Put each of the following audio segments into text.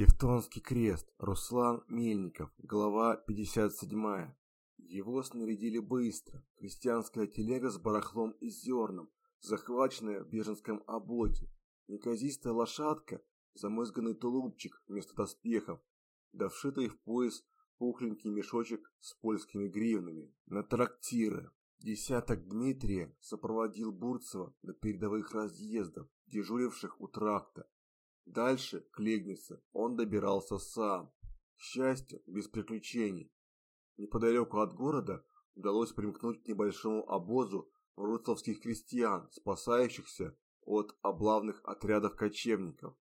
Тевтонский крест, Руслан Мельников, глава 57. Его снарядили быстро. Крестьянская телега с барахлом и зерном, захваченная в беженском ободе. Неказистая лошадка, замызганный тулупчик вместо доспехов, да вшитый в пояс пухленький мешочек с польскими гривнами. На трактиры. Десяток Дмитрия сопроводил Бурцева до передовых разъездов, дежуривших у тракта. Дальше, к Легнице, он добирался сам. К счастью, без приключений. Неподалеку от города удалось примкнуть к небольшому обозу руцловских крестьян, спасающихся от облавных отрядов кочевников.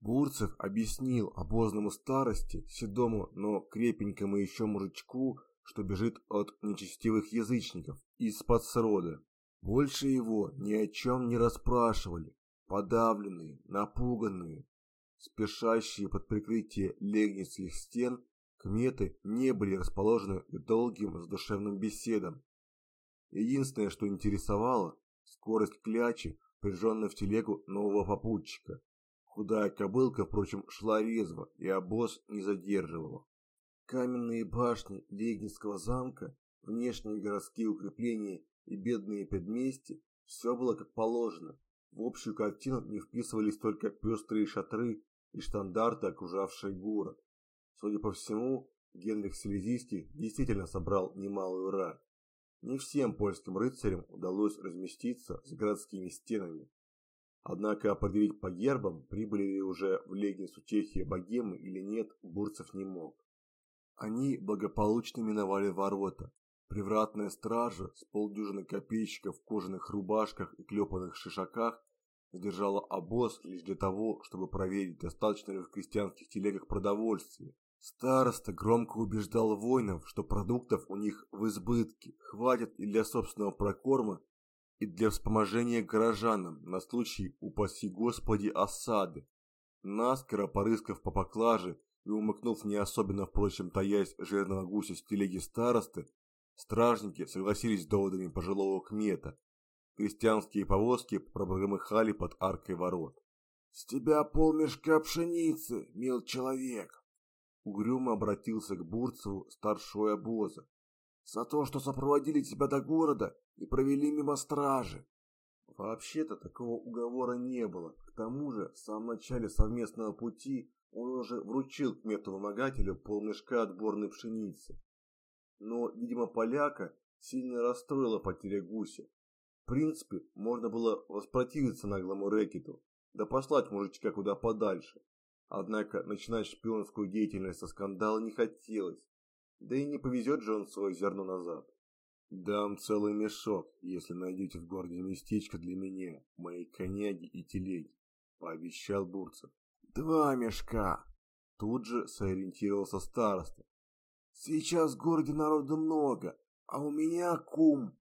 Бурцев объяснил обозному старости, седому, но крепенькому еще мужичку, что бежит от нечестивых язычников из-под срода. Больше его ни о чем не расспрашивали. Подавленные, напуганные, спешащие под прикрытие легницких стен, кметы не были расположены к долгим задушевным беседам. Единственное, что интересовало, скорость клячи, прижженной в телегу нового попутчика. Худая кобылка, впрочем, шла резво, и обоз не задерживала. Каменные башни Легинского замка, внешние городские укрепления и бедные предместья – все было как положено. В общую картину не вписывались только пестрые шатры и штандарты, окружавшие город. Судя по всему, Генрих Силезийский действительно собрал немалую рать. Не всем польским рыцарям удалось разместиться с городскими стенами. Однако определить по гербам, прибыли ли уже в Легинсу Чехия богемы или нет, Бурцев не мог. Они благополучно миновали ворота. Привратная стража с полдюжины копейщиков в кожаных рубашках и клепанных шишаках задержала обоз лишь для того, чтобы проверить, достаточно ли в крестьянских телегах продовольствия. Староста громко убеждал воинов, что продуктов у них в избытке, хватит и для собственного прокорма, и для вспоможения горожанам на случай, упаси Господи, осады. Наскоро порыскав по поклаже и умыкнув не особенно, впрочем, таясь жирного гуся с телеги старосты, стражники согласились с доводами пожилого кмета. Крестьянские повозки пробрымыхали под аркой ворот. «С тебя полмешка пшеницы, мил человек!» Угрюмо обратился к Бурцеву старшой обоза. «За то, что сопроводили тебя до города и провели мимо стражи!» Вообще-то такого уговора не было. К тому же, в самом начале совместного пути он уже вручил к мету-вымогателю полмешка отборной пшеницы. Но, видимо, поляка сильно расстроила потеря гуся. В принципе, можно было воспротивиться наглому рэкету, да послать мужичка куда подальше. Однако начинать шпионскую деятельность со скандала не хотелось, да и не повезет же он свое зерно назад. Дам целый мешок, если найдете в городе местечко для меня, моей коняги и телеги, пообещал Бурцев. Два мешка. Тут же сориентировался староста. Сейчас в городе народу много, а у меня кум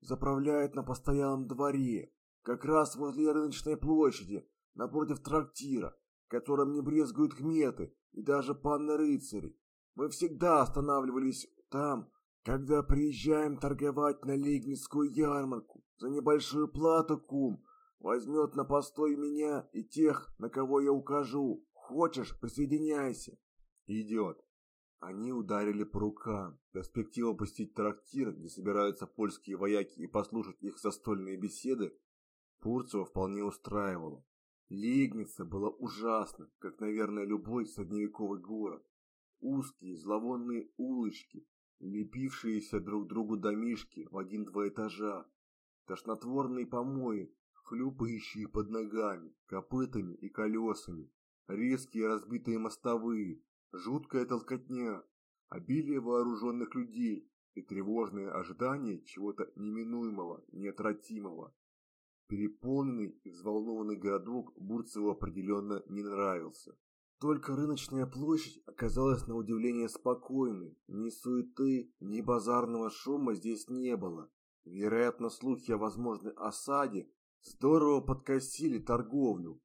заправляет на постоялом дворе, как раз возле рыночной площади, напротив трактира, которым не брезгуют кметы и даже панны-рыцари. Мы всегда останавливались там, когда приезжаем торговать на Лигницкую ярмарку. За небольшую плату кум возьмет на постой меня и тех, на кого я укажу. Хочешь, присоединяйся. Идет. Они ударили по рукам. Перспектива посетить трактир, где собираются польские вояки и послушать их застольные беседы, Пурцева вполне устраивала. Лигница была ужасна, как, наверное, любой средневековый город. Узкие, зловонные улочки, лепившиеся друг другу домишки в один-два этажа, тошнотворные помои, хлюпающие под ногами, копытами и колесами, резкие разбитые мостовые, жуткая толкотня, обилие вооруженных людей и тревожное ожидание чего-то неминуемого, неотвратимого. Переполненный и взволнованный городок Бурцеву определенно не нравился. Только рыночная площадь оказалась на удивление спокойной, ни суеты, ни базарного шума здесь не было. Вероятно, слухи о возможной осаде здорово подкосили торговлю.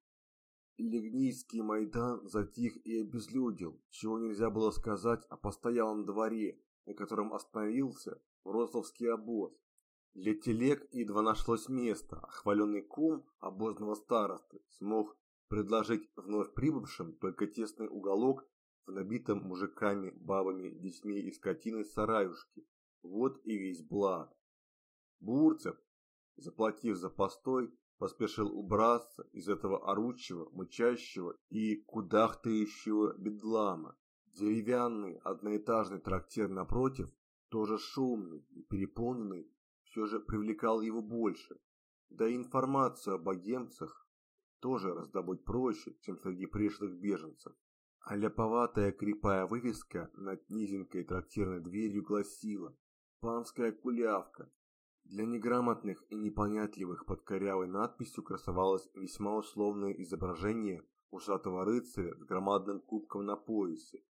Лигнийский Майдан затих и обезлюдил, чего нельзя было сказать о постоялом дворе, на котором остановился Рословский обоз. Для телег едва нашлось место, а хваленный кум обозного старосты смог предложить вновь прибывшим только тесный уголок в набитом мужиками, бабами, детьми и скотиной сараюшке. Вот и весь благ. Бурцев, заплатив за постой, поспешил убраться из этого оручего, мычащего и кудахтающего бедлама. Деревянный одноэтажный трактир напротив, тоже шумный и переполненный, все же привлекал его больше. Да и информацию о богемцах тоже раздобыть проще, чем среди пришлых беженцев. А ляповатая крепая вывеска над низенькой трактирной дверью гласила «Панская кулявка». Для неграмотных и непонятливых под корявой надписью красовалось весьма условное изображение усатого рыцаря с громадным кубком на поясе.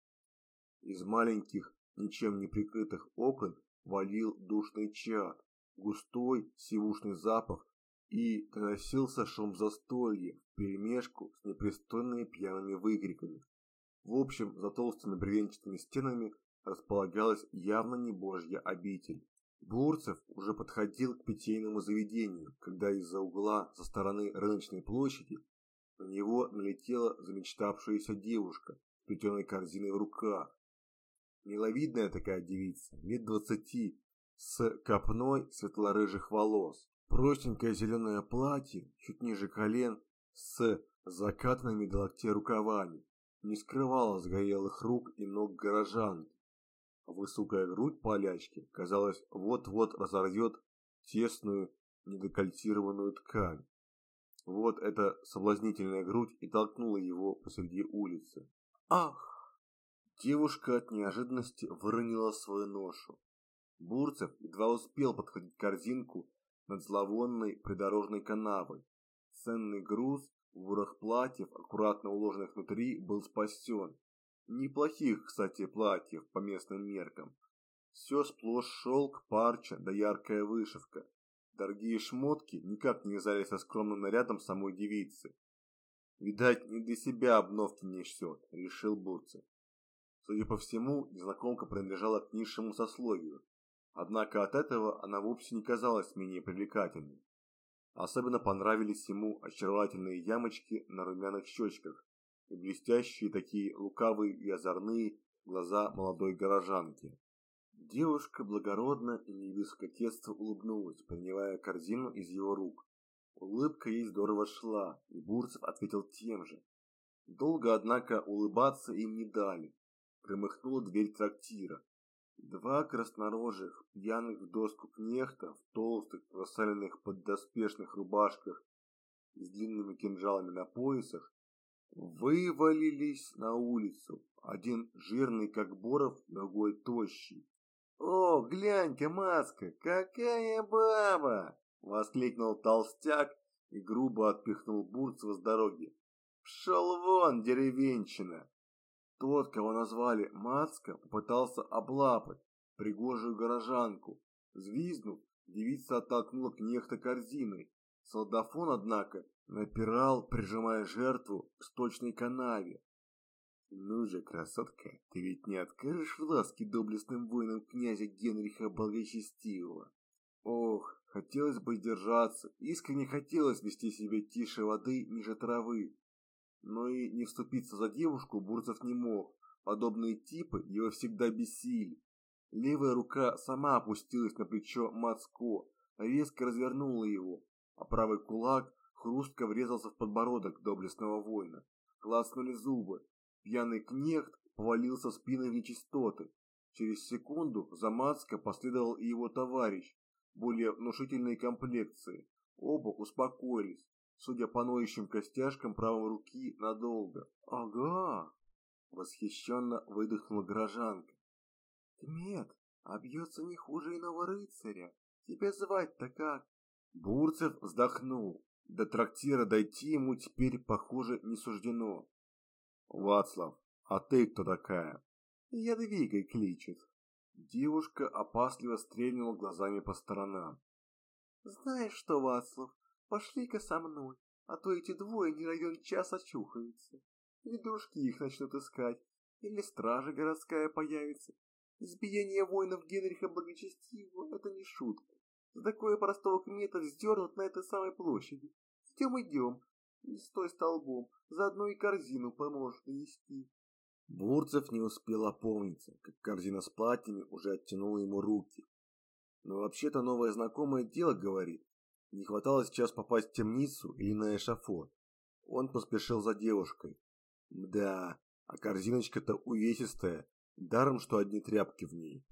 Из маленьких, ничем не прикрытых окон валил душный чад, густой сивушный запах и доносился шум застолья вперемешку с непристойными пьяными выкриками. В общем, за толстыми бревенчатыми стенами располагалась явно не божья обитель. Бурцев уже подходил к питейному заведению, когда из-за угла со стороны рыночной площади на него налетела замечтавшаяся девушка с плетеной корзиной в руках. Миловидная такая девица, лет двадцати, с копной светлорыжих волос. Простенькое зеленое платье, чуть ниже колен, с закатанными до локтя рукавами, не скрывало сгорелых рук и ног горожанки. Высокая грудь полячки, казалось, вот-вот разорвет тесную, недекольтированную ткань. Вот эта соблазнительная грудь и толкнула его посреди улицы. Ах! Девушка от неожиданности выронила свою ношу. Бурцев едва успел подходить корзинку над зловонной придорожной канавой. Ценный груз, ворох платьев, аккуратно уложенных внутри, был спасен. Неплохих, кстати, платьев по местным меркам. Все сплошь шелк, парча да яркая вышивка. Дорогие шмотки никак не вязались со скромным нарядом самой девицы. Видать, не для себя обновки не шьет, решил Бурцев. Судя по всему, незнакомка принадлежала к низшему сословию. Однако от этого она вовсе не казалась менее привлекательной. Особенно понравились ему очаровательные ямочки на румяных щечках, и блестящие такие лукавые и озорные глаза молодой горожанки. Девушка благородно и не без кокетства улыбнулась, принимая корзину из его рук. Улыбка ей здорово шла, и Бурцев ответил тем же. Долго, однако, улыбаться им не дали. Громыхнула дверь трактира. Два краснорожих, пьяных в доску кнехта в толстых, просаленных поддоспешных рубашках с длинными кинжалами на поясах вывалились на улицу. Один жирный, как боров, другой тощий. «О, глянь-ка, маска, какая баба!» — воскликнул толстяк и грубо отпихнул Бурцева с дороги. «Пшел вон, деревенщина!» Тот, кого назвали Мацка, попытался облапать пригожую горожанку. Звизнув, девица оттолкнула кнехта корзиной. Солдафон, однако, напирал, прижимая жертву к сточной канаве. «Ну же, красотка, ты ведь не откажешь в ласке доблестным воинам князя Генриха Благочестивого?» Ох, хотелось бы держаться, искренне хотелось вести себя тише воды, ниже травы. Но и не вступиться за девушку Бурцев не мог, подобные типы его всегда бесили. Левая рука сама опустилась на плечо Мацко, резко развернула его, а правый кулак хрустко врезался в подбородок доблестного воина. Класнули зубы. Пьяный кнехт повалился спиной в нечистоты. Через секунду за Мацко последовал и его товарищ, более внушительной комплекции. Оба успокоились, судя по ноющим костяшкам правой руки, надолго. «Ага!» — восхищенно выдохнула горожанка. «Тмет, а бьется не хуже иного рыцаря. Тебя звать-то как?» Бурцев вздохнул. До трактира дойти ему теперь, похоже, не суждено. «Вацлав, а ты кто такая?» «Ядвигой кличет». Девушка опасливо стрельнула глазами по сторонам. «Знаешь что, Вацлав, Пошли-ка со мной, а то эти двое не равен час очухаются. Или дружки их начнут искать, или стража городская появится. Избиение воинов Генриха Благочестивого – это не шутка. За такое простого кмета вздернут на этой самой площади. Идем, идем. не стой столбом, заодно и корзину поможешь нести. Бурцев не успел опомниться, как корзина с платьями уже оттянула ему руки. Но вообще-то новое знакомое дело говорит. Не хватало сейчас попасть в темницу или на эшафот. Он поспешил за девушкой. Да, а корзиночка-то увесистая, даром, что одни тряпки в ней.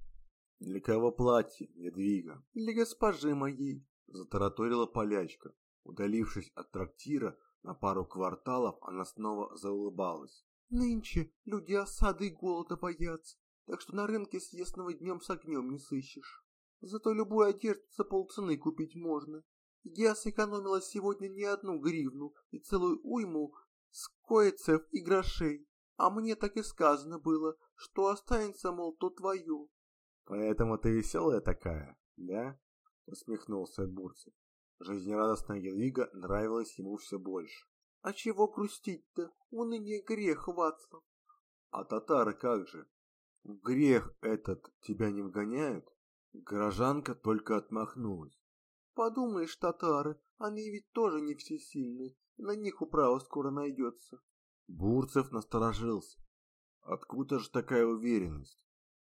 Для кого платье, Ядвига? Для госпожи моей, затараторила полячка. Удалившись от трактира на пару кварталов, она снова заулыбалась. Нынче люди осады и голода боятся, так что на рынке съестного днем с огнем не сыщешь. Зато любую одежду за полцены купить можно. Я сэкономила сегодня не одну гривну и целую уйму скоецев и грошей. А мне так и сказано было, что останется, мол, то твое. Поэтому ты веселая такая, да? Усмехнулся Бурцев. Жизнерадостная Едвига нравилась ему все больше. А чего грустить-то? Не грех, Вацлав. А татары как же? Грех этот тебя не вгоняют? Горожанка только отмахнулась. Подумаешь, татары, они ведь тоже не всесильны. На них управа скоро найдется. Бурцев насторожился. Откуда же такая уверенность?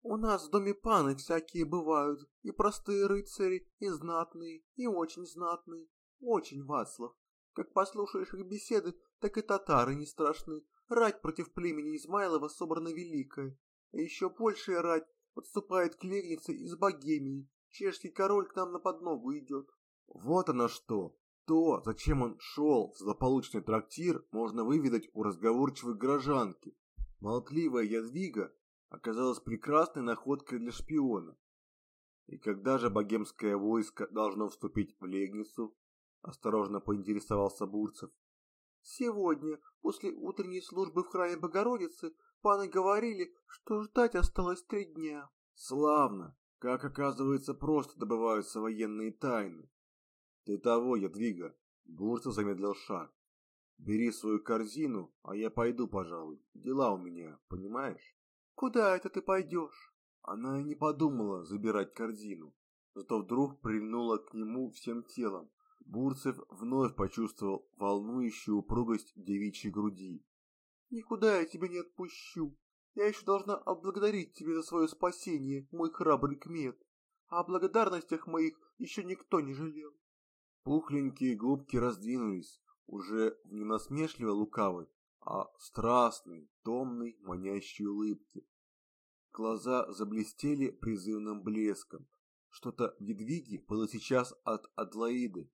У нас в доме паны всякие бывают, и простые рыцари, и знатные, и очень знатные. Очень, Вацлав. Как послушаешь их беседы, так и татары не страшны. Рать против племени Измайлова собрана великая. А еще большая рать подступает к Легнице из Богемии. Чешский король к нам на подногу идет. Вот оно что. То, зачем он шел в злополучный трактир, можно выведать у разговорчивой горожанки. Молотливая Ядвига оказалась прекрасной находкой для шпиона. И когда же богемское войско должно вступить в Легницу? Осторожно поинтересовался Бурцев. Сегодня, после утренней службы в храме Богородицы, паны говорили, что ждать осталось три дня. Славно. Как оказывается, просто добываются военные тайны. Ты того, Ядвига. Бурцев замедлил шаг. Бери свою корзину, а я пойду, пожалуй. Дела у меня, понимаешь? Куда это ты пойдешь? Она и не подумала забирать корзину. Зато вдруг прильнула к нему всем телом. Бурцев вновь почувствовал волнующую упругость девичьей груди. «Никуда я тебя не отпущу. Я еще должна отблагодарить тебя за свое спасение, мой храбрый кмет. О благодарностях моих еще никто не жалел». Пухленькие губки раздвинулись, уже в ненасмешливо лукавой, а страстной, томной, манящей улыбке. Глаза заблестели призывным блеском. Что-то в Едвиге было сейчас от Адлоиды,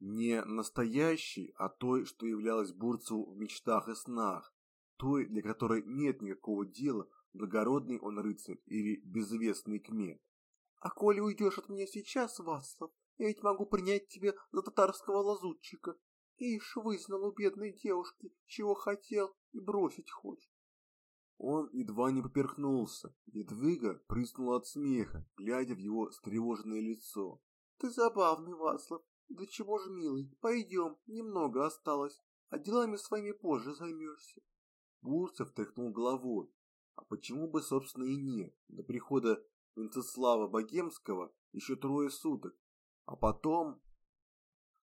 не настоящей, а той, что являлась Бурцеву в мечтах и снах, той, для которой нет никакого дела, благородный он рыцарь или безвестный кмет. А коли уйдешь от меня сейчас, Вацлав, я ведь могу принять тебя за татарского лазутчика. Ишь, вызнал у бедной девушки, чего хотел и бросить хочет. Он едва не поперхнулся. Едвига прыснула от смеха, глядя в его встревоженное лицо. Ты забавный, Вацлав. Да чего ж, милый, пойдем, немного осталось, а делами своими позже займешься. Бурцев тряхнул головой. А почему бы, собственно, и нет? До прихода Венцеслава Богемского еще трое суток. А потом...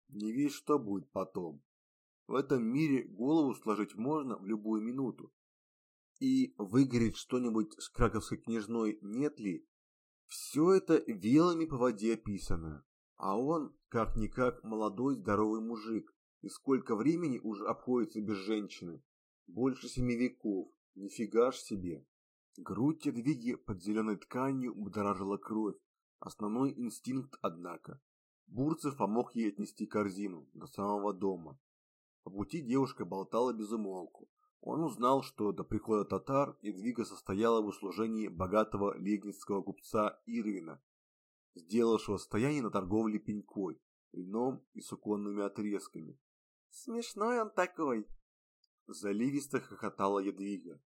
Не весь что будет потом. В этом мире голову сложить можно в любую минуту. И выгореть что-нибудь с краковской княжной нет ли? Все это вилами по воде описано. А он, как-никак, молодой здоровый мужик. И сколько времени уже обходится без женщины? Больше семи веков. Нифига ж себе. Грудь Едвиги под зеленой тканью будоражила кровь. Основной инстинкт, однако. Бурцев помог ей отнести корзину до самого дома. По пути девушка болтала без умолку. Он узнал, что до прихода татар Едвига состояла в услужении богатого легницкого купца Ирвина, сделавшего состояние на торговле пенькой, льном и суконными отрезками. «Смешной он такой!» Заливисто хохотала Ядвига.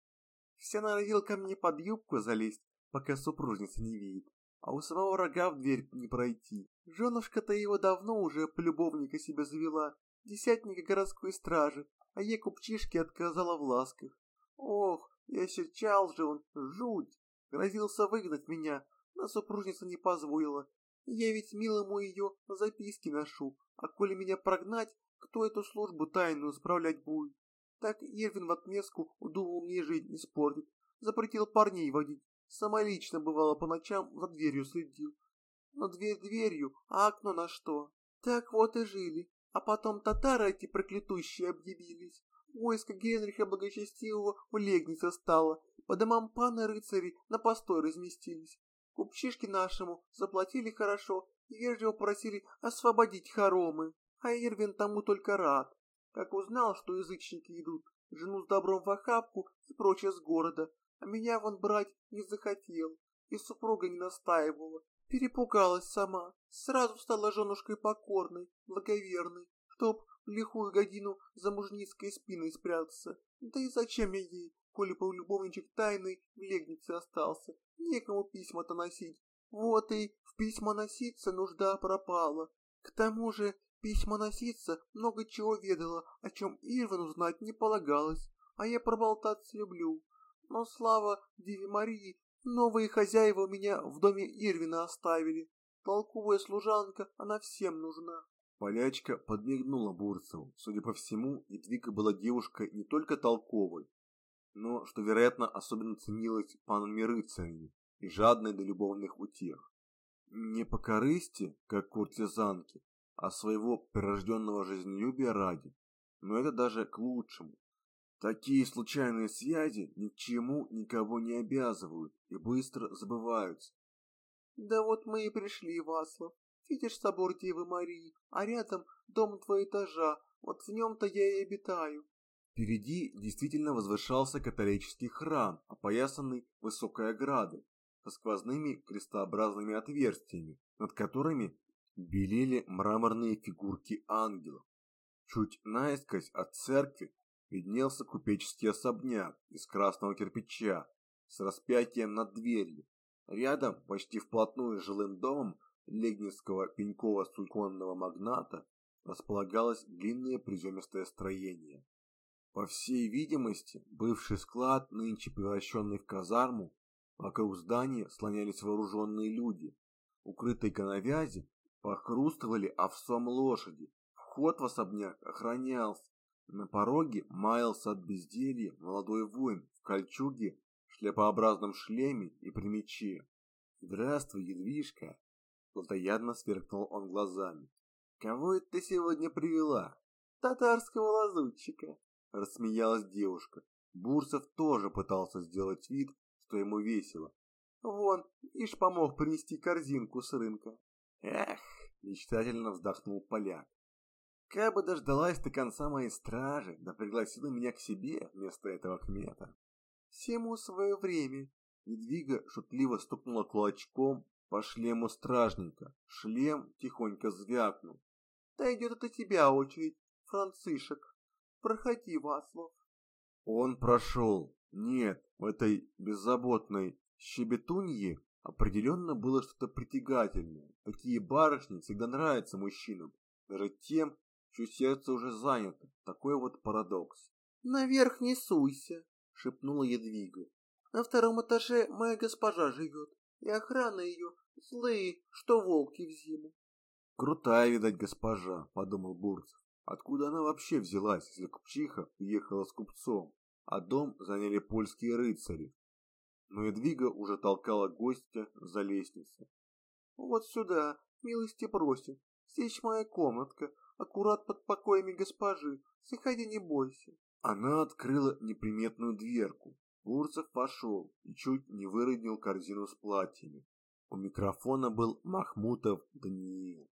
«Все норовил ко мне под юбку залезть, пока супружница не видит, а у самого врага в дверь не пройти. Женушка-то его давно уже полюбовника себе завела, десятника городской стражи, а ей купчишке отказала в ласках. Ох, я серчал же он, жуть! Грозился выгнать меня, но супружница не позволила. Я ведь милому ее записки ношу, а коли меня прогнать, кто эту службу тайную справлять будет. Так Ирвин в отместку удумал мне жизнь испортить, запретил парней водить. Самолично, бывало, по ночам за дверью следил. Но дверь дверью, а окно на что? Так вот и жили. А потом татары эти проклятущие объявились. Войско Генриха Благочестивого в Легнице стало. По домам пана рыцари на постой разместились. Купчишки нашему заплатили хорошо и вежливо просили освободить хоромы. А Ирвин тому только рад. Как узнал, что язычники идут, жену с добром в охапку и прочее с города, а меня вон брать не захотел, и супруга не настаивала. Перепугалась сама, сразу стала женушкой покорной, благоверной, чтоб в лихую годину за мужницкой спиной спрятаться. Да и зачем я ей, коли полюбовничек тайный в легнице остался, некому письма-то носить. Вот и в письма носиться нужда пропала. К тому же письма носиться много чего ведала, о чем Ирвину знать не полагалось, а я проболтаться люблю. Но слава Деве Марии, новые хозяева меня в доме Ирвина оставили. Толковая служанка, она всем нужна. Полячка подмигнула Бурцеву. Судя по всему, Едвига была девушкой не только толковой, но, что, вероятно, особенно ценилось панами рыцарями и жадной до любовных утех. Не по корысти, как куртизанки, а своего прирожденного жизнелюбия ради. Но это даже к лучшему. Такие случайные связи ни к чему никого не обязывают и быстро забываются. Да вот мы и пришли, Васлов. Видишь собор Девы Марии, а рядом дом два этажа, вот в нем-то я и обитаю. Впереди действительно возвышался католический храм, опоясанный высокой оградой, со сквозными крестообразными отверстиями, над которыми белели мраморные фигурки ангелов. Чуть наискось от церкви виднелся купеческий особняк из красного кирпича с распятием над дверью. Рядом, почти вплотную с жилым домом легневского пенького сульконного магната, располагалось длинное приземистое строение. По всей видимости, бывший склад, нынче превращенный в казарму, вокруг здания слонялись вооруженные люди. Укрытые коновязи похрустывали овсом лошади. Вход в особняк охранялся. На пороге маялся от безделья молодой воин в кольчуге, шляпообразном шлеме и при мече. «Здравствуй, Едвижка!» Плотоядно сверкнул он глазами. «Кого это ты сегодня привела?» «Татарского лазутчика», — рассмеялась девушка. Бурсов тоже пытался сделать вид, что ему весело. «Вон, ишь помог принести корзинку с рынка». «Эх!» — мечтательно вздохнул поляк. «Как бы дождалась до конца моей стражи, да пригласила меня к себе вместо этого кмета». «Всему свое время», Недвига шутливо стукнула кулачком по шлему стражника. Шлем тихонько звякнул. Да идет это тебя очередь, Францишек. Проходи, Васлов. Он прошел. Нет, в этой беззаботной щебетунье определенно было что-то притягательное. Такие барышни всегда нравятся мужчинам, даже тем, чье сердце уже занято. Такой вот парадокс. «Наверх не суйся», — шепнула Едвига. «На втором этаже моя госпожа живет, и охрана ее злые, что волки в зиму». «Крутая, видать, госпожа», — подумал Бурцев. «Откуда она вообще взялась, если купчиха уехала с купцом, а дом заняли польские рыцари?» Но Едвига уже толкала гостя за лестницу. «Вот сюда, милости просим. Здесь моя комнатка, аккурат под покоями госпожи. Заходи, не бойся». Она открыла неприметную дверку. Бурцев пошел и чуть не выровнял корзину с платьями. У микрофона был Махмутов Даниил.